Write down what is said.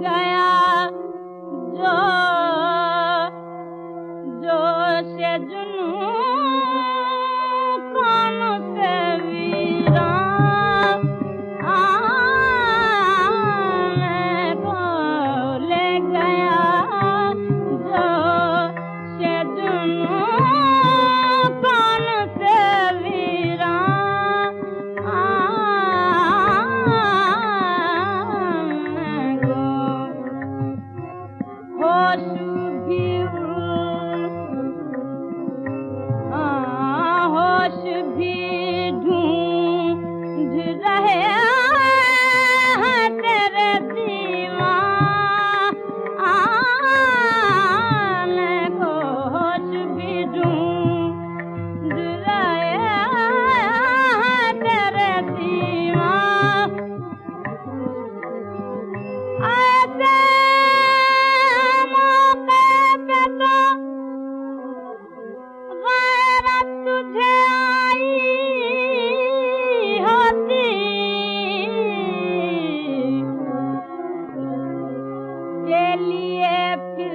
गया। जो जो से जुन to give लिए फिरती